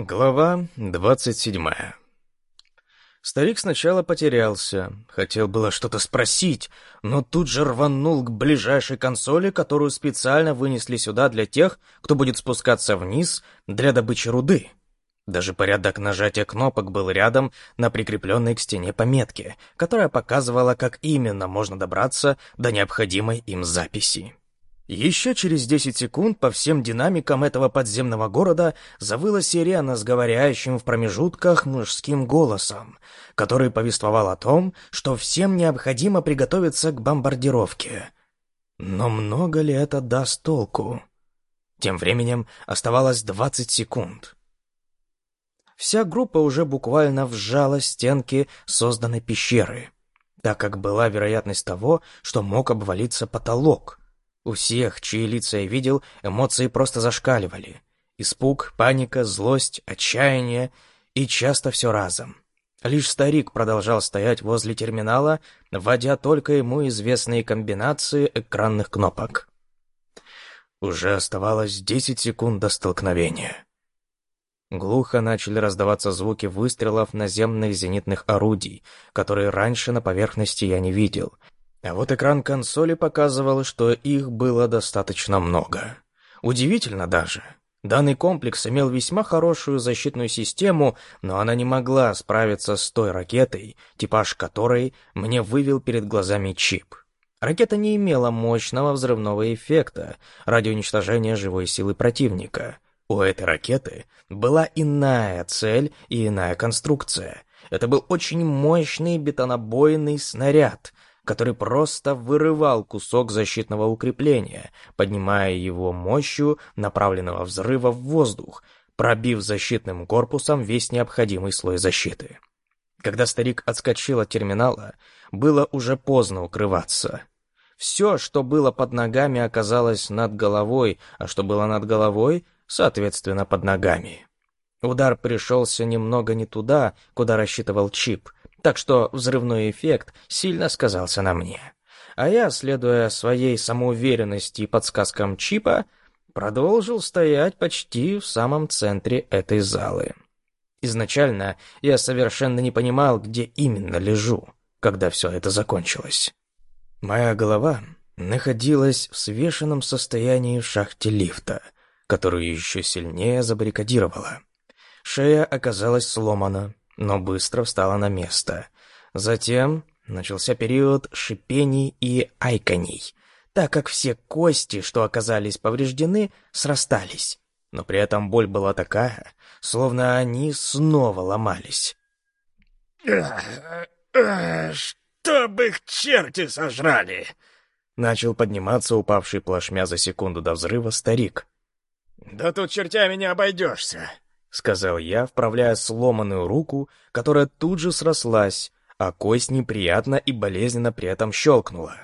Глава двадцать седьмая Старик сначала потерялся, хотел было что-то спросить, но тут же рванул к ближайшей консоли, которую специально вынесли сюда для тех, кто будет спускаться вниз для добычи руды. Даже порядок нажатия кнопок был рядом на прикрепленной к стене пометке, которая показывала, как именно можно добраться до необходимой им записи. Еще через 10 секунд по всем динамикам этого подземного города завыла сирена с говорящим в промежутках мужским голосом, который повествовал о том, что всем необходимо приготовиться к бомбардировке. Но много ли это даст толку? Тем временем оставалось 20 секунд. Вся группа уже буквально вжала стенки созданной пещеры, так как была вероятность того, что мог обвалиться потолок — у всех, чьи лица я видел, эмоции просто зашкаливали. Испуг, паника, злость, отчаяние и часто все разом. Лишь старик продолжал стоять возле терминала, вводя только ему известные комбинации экранных кнопок. Уже оставалось 10 секунд до столкновения. Глухо начали раздаваться звуки выстрелов наземных зенитных орудий, которые раньше на поверхности я не видел — а вот экран консоли показывал, что их было достаточно много. Удивительно даже. Данный комплекс имел весьма хорошую защитную систему, но она не могла справиться с той ракетой, типаж которой мне вывел перед глазами чип. Ракета не имела мощного взрывного эффекта ради уничтожения живой силы противника. У этой ракеты была иная цель и иная конструкция. Это был очень мощный бетонобойный снаряд, который просто вырывал кусок защитного укрепления, поднимая его мощью направленного взрыва в воздух, пробив защитным корпусом весь необходимый слой защиты. Когда старик отскочил от терминала, было уже поздно укрываться. Все, что было под ногами, оказалось над головой, а что было над головой, соответственно, под ногами. Удар пришелся немного не туда, куда рассчитывал чип, так что взрывной эффект сильно сказался на мне. А я, следуя своей самоуверенности и подсказкам чипа, продолжил стоять почти в самом центре этой залы. Изначально я совершенно не понимал, где именно лежу, когда все это закончилось. Моя голова находилась в свешенном состоянии в шахте лифта, которую еще сильнее забаррикадировала. Шея оказалась сломана, но быстро встала на место. Затем начался период шипений и айканий, так как все кости, что оказались повреждены, срастались. Но при этом боль была такая, словно они снова ломались. «Чтоб их черти сожрали!» Начал подниматься упавший плашмя за секунду до взрыва старик. «Да тут чертями не обойдешься. — сказал я, вправляя сломанную руку, которая тут же срослась, а кость неприятно и болезненно при этом щелкнула.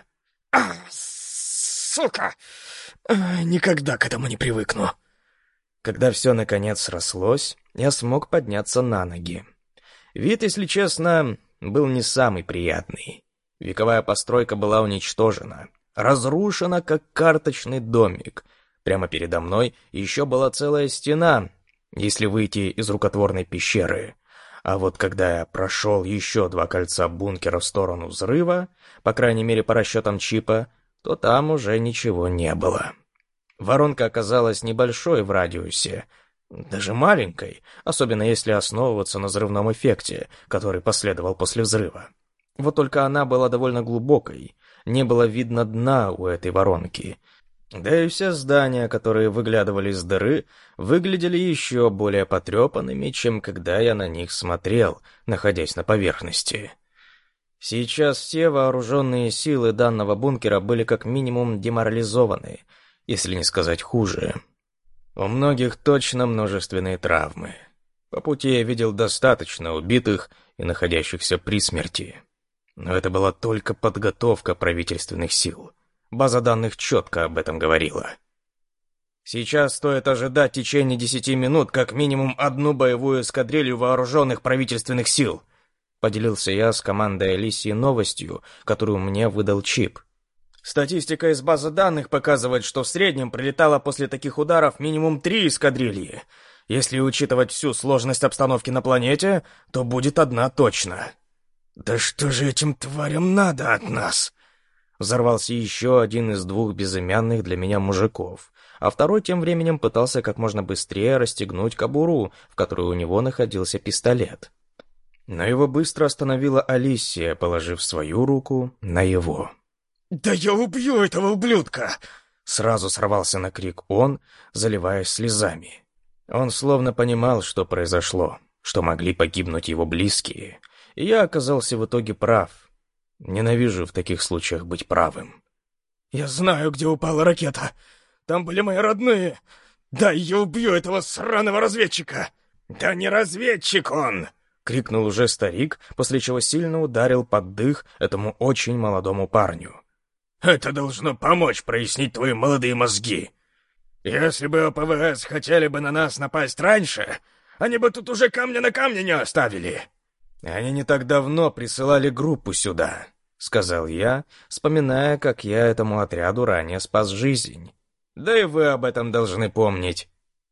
«А, сука! А, никогда к этому не привыкну!» Когда все наконец срослось, я смог подняться на ноги. Вид, если честно, был не самый приятный. Вековая постройка была уничтожена, разрушена, как карточный домик. Прямо передо мной еще была целая стена, если выйти из рукотворной пещеры. А вот когда я прошел еще два кольца бункера в сторону взрыва, по крайней мере по расчетам чипа, то там уже ничего не было. Воронка оказалась небольшой в радиусе, даже маленькой, особенно если основываться на взрывном эффекте, который последовал после взрыва. Вот только она была довольно глубокой, не было видно дна у этой воронки, да и все здания, которые выглядывали из дыры, выглядели еще более потрепанными, чем когда я на них смотрел, находясь на поверхности. Сейчас все вооруженные силы данного бункера были как минимум деморализованы, если не сказать хуже. У многих точно множественные травмы. По пути я видел достаточно убитых и находящихся при смерти. Но это была только подготовка правительственных сил — База данных четко об этом говорила. Сейчас стоит ожидать в течение десяти минут как минимум одну боевую эскадрилью вооруженных правительственных сил. Поделился я с командой Алисии новостью, которую мне выдал чип. Статистика из базы данных показывает, что в среднем прилетало после таких ударов минимум три эскадрильи. Если учитывать всю сложность обстановки на планете, то будет одна точно. «Да что же этим тварям надо от нас?» Взорвался еще один из двух безымянных для меня мужиков, а второй тем временем пытался как можно быстрее расстегнуть кобуру, в которой у него находился пистолет. Но его быстро остановила Алисия, положив свою руку на его. «Да я убью этого ублюдка!» Сразу сорвался на крик он, заливаясь слезами. Он словно понимал, что произошло, что могли погибнуть его близкие, и я оказался в итоге прав. Ненавижу в таких случаях быть правым. «Я знаю, где упала ракета. Там были мои родные. Да, я убью этого сраного разведчика!» «Да не разведчик он!» — крикнул уже старик, после чего сильно ударил под дых этому очень молодому парню. «Это должно помочь прояснить твои молодые мозги. Если бы ОПВС хотели бы на нас напасть раньше, они бы тут уже камня на камне не оставили». «Они не так давно присылали группу сюда», — сказал я, вспоминая, как я этому отряду ранее спас жизнь. «Да и вы об этом должны помнить».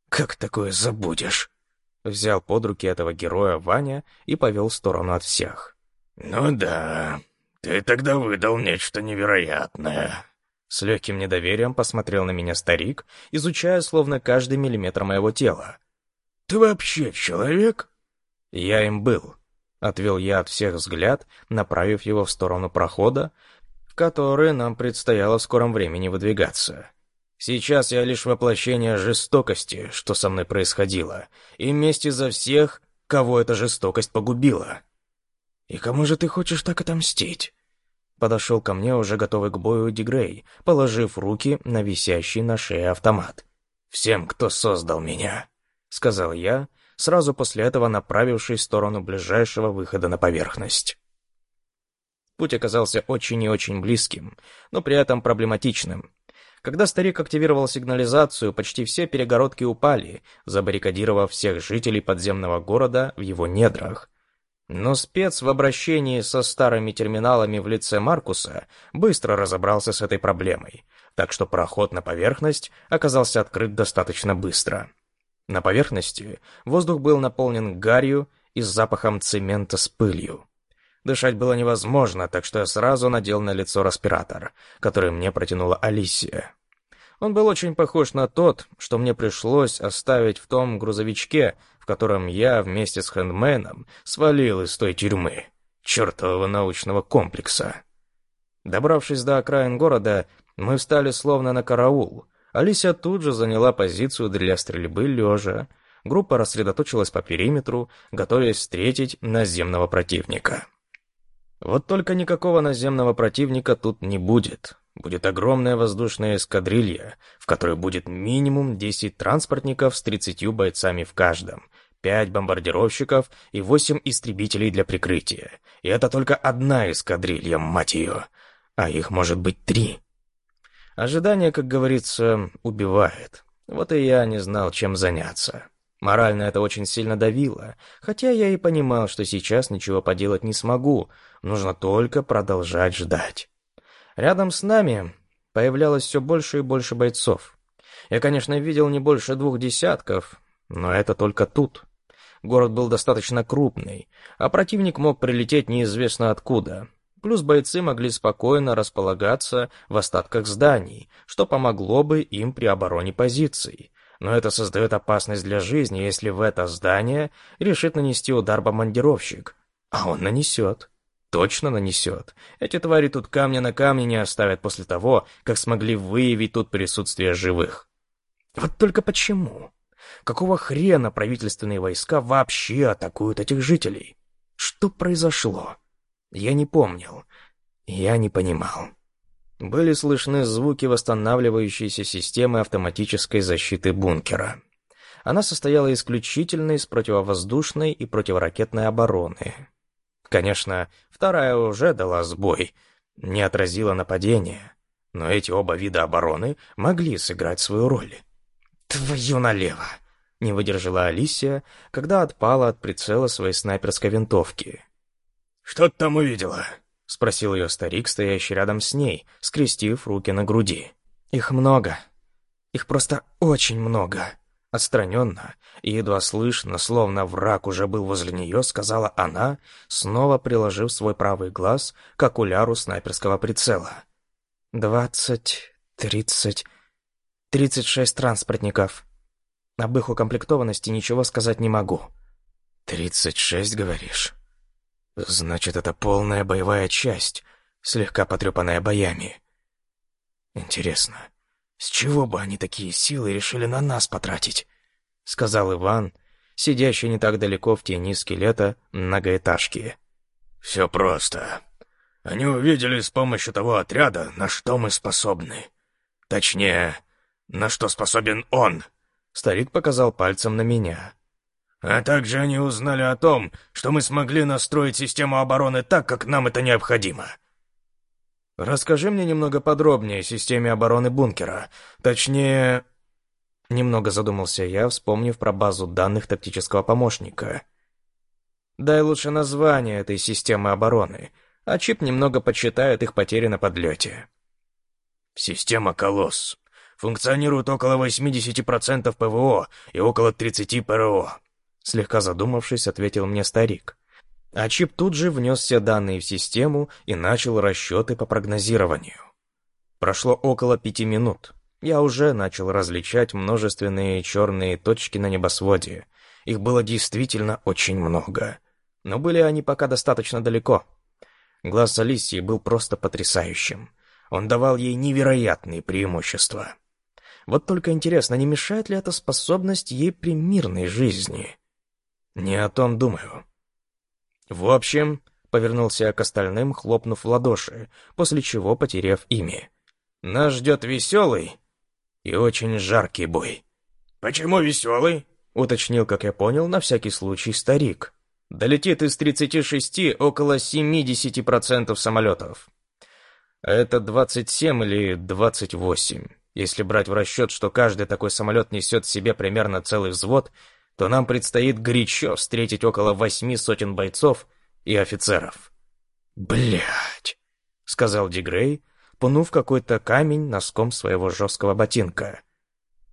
«Как такое забудешь?» Взял под руки этого героя Ваня и повел в сторону от всех. «Ну да, ты тогда выдал нечто невероятное». С легким недоверием посмотрел на меня старик, изучая словно каждый миллиметр моего тела. «Ты вообще человек?» «Я им был», — отвел я от всех взгляд, направив его в сторону прохода, в который нам предстояло в скором времени выдвигаться. Сейчас я лишь воплощение жестокости, что со мной происходило, и вместе за всех, кого эта жестокость погубила. «И кому же ты хочешь так отомстить?» Подошел ко мне уже готовый к бою Дигрей, положив руки на висящий на шее автомат. «Всем, кто создал меня», — сказал я, сразу после этого направившись в сторону ближайшего выхода на поверхность. Путь оказался очень и очень близким, но при этом проблематичным. Когда старик активировал сигнализацию, почти все перегородки упали, забаррикадировав всех жителей подземного города в его недрах, но спец в обращении со старыми терминалами в лице Маркуса быстро разобрался с этой проблемой, так что проход на поверхность оказался открыт достаточно быстро. На поверхности воздух был наполнен гарью и запахом цемента с пылью. Дышать было невозможно, так что я сразу надел на лицо респиратор, который мне протянула Алисия. Он был очень похож на тот, что мне пришлось оставить в том грузовичке, в котором я вместе с хэндменом свалил из той тюрьмы, чертового научного комплекса. Добравшись до окраин города, мы встали словно на караул. Алисия тут же заняла позицию для стрельбы лежа. Группа рассредоточилась по периметру, готовясь встретить наземного противника. Вот только никакого наземного противника тут не будет. Будет огромная воздушная эскадрилья, в которой будет минимум 10 транспортников с 30 бойцами в каждом, 5 бомбардировщиков и 8 истребителей для прикрытия. И это только одна эскадрилья, мать ее. А их может быть три. Ожидание, как говорится, убивает. Вот и я не знал, чем заняться. Морально это очень сильно давило, хотя я и понимал, что сейчас ничего поделать не смогу, нужно только продолжать ждать. Рядом с нами появлялось все больше и больше бойцов. Я, конечно, видел не больше двух десятков, но это только тут. Город был достаточно крупный, а противник мог прилететь неизвестно откуда. Плюс бойцы могли спокойно располагаться в остатках зданий, что помогло бы им при обороне позиций. Но это создает опасность для жизни, если в это здание решит нанести удар бомбардировщик. А он нанесет точно нанесет. Эти твари тут камня на камне не оставят после того, как смогли выявить тут присутствие живых. Вот только почему? Какого хрена правительственные войска вообще атакуют этих жителей? Что произошло? Я не помнил. Я не понимал. Были слышны звуки восстанавливающейся системы автоматической защиты бункера. Она состояла исключительно из противовоздушной и противоракетной обороны. Конечно, вторая уже дала сбой, не отразила нападение, но эти оба вида обороны могли сыграть свою роль. «Твою налево!» — не выдержала Алисия, когда отпала от прицела своей снайперской винтовки. «Что ты там увидела?» — спросил ее старик, стоящий рядом с ней, скрестив руки на груди. «Их много. Их просто очень много», — Отстраненно и едва слышно, словно враг уже был возле нее, сказала она, снова приложив свой правый глаз к окуляру снайперского прицела. «Двадцать, тридцать, тридцать шесть транспортников. Об их укомплектованности ничего сказать не могу». «Тридцать шесть, говоришь? Значит, это полная боевая часть, слегка потрепанная боями. Интересно, с чего бы они такие силы решили на нас потратить? Сказал Иван, сидящий не так далеко в тени скелета многоэтажки. Все просто. Они увидели с помощью того отряда, на что мы способны. Точнее, на что способен он. Старик показал пальцем на меня. А также они узнали о том, что мы смогли настроить систему обороны так, как нам это необходимо. Расскажи мне немного подробнее о системе обороны бункера. Точнее... Немного задумался я, вспомнив про базу данных тактического помощника. Дай лучше название этой системы обороны, а чип немного подсчитает их потери на подлете. Система «Колосс». Функционирует около 80% ПВО и около 30% ПРО. Слегка задумавшись, ответил мне старик. А чип тут же внес все данные в систему и начал расчеты по прогнозированию. Прошло около пяти минут. Я уже начал различать множественные черные точки на небосводе. Их было действительно очень много. Но были они пока достаточно далеко. Глаз Алисии был просто потрясающим. Он давал ей невероятные преимущества. Вот только интересно, не мешает ли эта способность ей при мирной жизни? Не о том думаю. «В общем», — повернулся к остальным, хлопнув в ладоши, после чего потеряв ими. «Нас ждет веселый и очень жаркий бой». «Почему веселый?» — уточнил, как я понял, на всякий случай старик. «Долетит из 36 около 70% самолетов. Это 27 или 28. Если брать в расчет, что каждый такой самолет несет в себе примерно целый взвод, то нам предстоит горячо встретить около восьми сотен бойцов и офицеров. Блять, сказал Дигрей, пнув какой-то камень носком своего жесткого ботинка.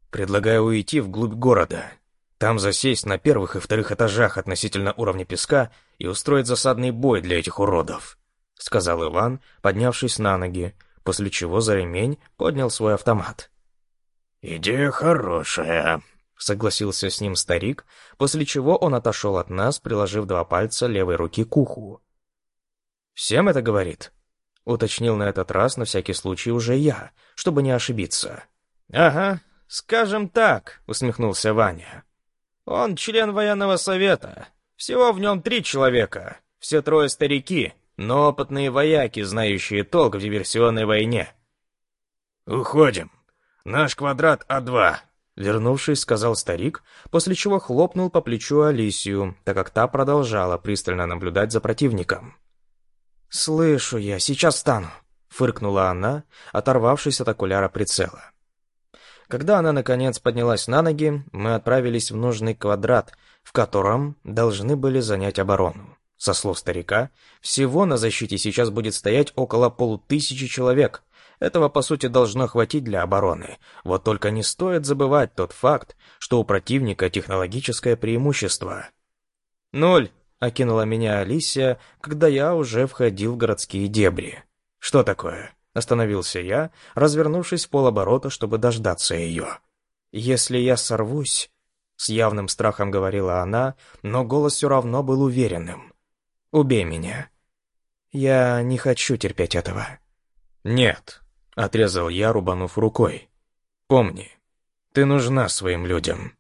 «Предлагаю уйти вглубь города, там засесть на первых и вторых этажах относительно уровня песка и устроить засадный бой для этих уродов», — сказал Иван, поднявшись на ноги, после чего за ремень поднял свой автомат. «Идея хорошая», согласился с ним старик, после чего он отошел от нас, приложив два пальца левой руки к уху. «Всем это говорит?» — уточнил на этот раз на всякий случай уже я, чтобы не ошибиться. «Ага, скажем так», — усмехнулся Ваня. «Он член военного совета. Всего в нем три человека. Все трое старики, но опытные вояки, знающие толк в диверсионной войне». «Уходим. Наш квадрат А2. Вернувшись, сказал старик, после чего хлопнул по плечу Алисию, так как та продолжала пристально наблюдать за противником. «Слышу я, сейчас встану», — фыркнула она, оторвавшись от окуляра прицела. Когда она, наконец, поднялась на ноги, мы отправились в нужный квадрат, в котором должны были занять оборону. Со слов старика, всего на защите сейчас будет стоять около полутысячи человек, этого, по сути, должно хватить для обороны. Вот только не стоит забывать тот факт, что у противника технологическое преимущество. «Ноль!» — окинула меня Алисия, когда я уже входил в городские дебри. «Что такое?» — остановился я, развернувшись в полоборота, чтобы дождаться ее. «Если я сорвусь...» — с явным страхом говорила она, но голос все равно был уверенным. «Убей меня. Я не хочу терпеть этого». «Нет», Отрезал я, рубанув рукой. «Помни, ты нужна своим людям».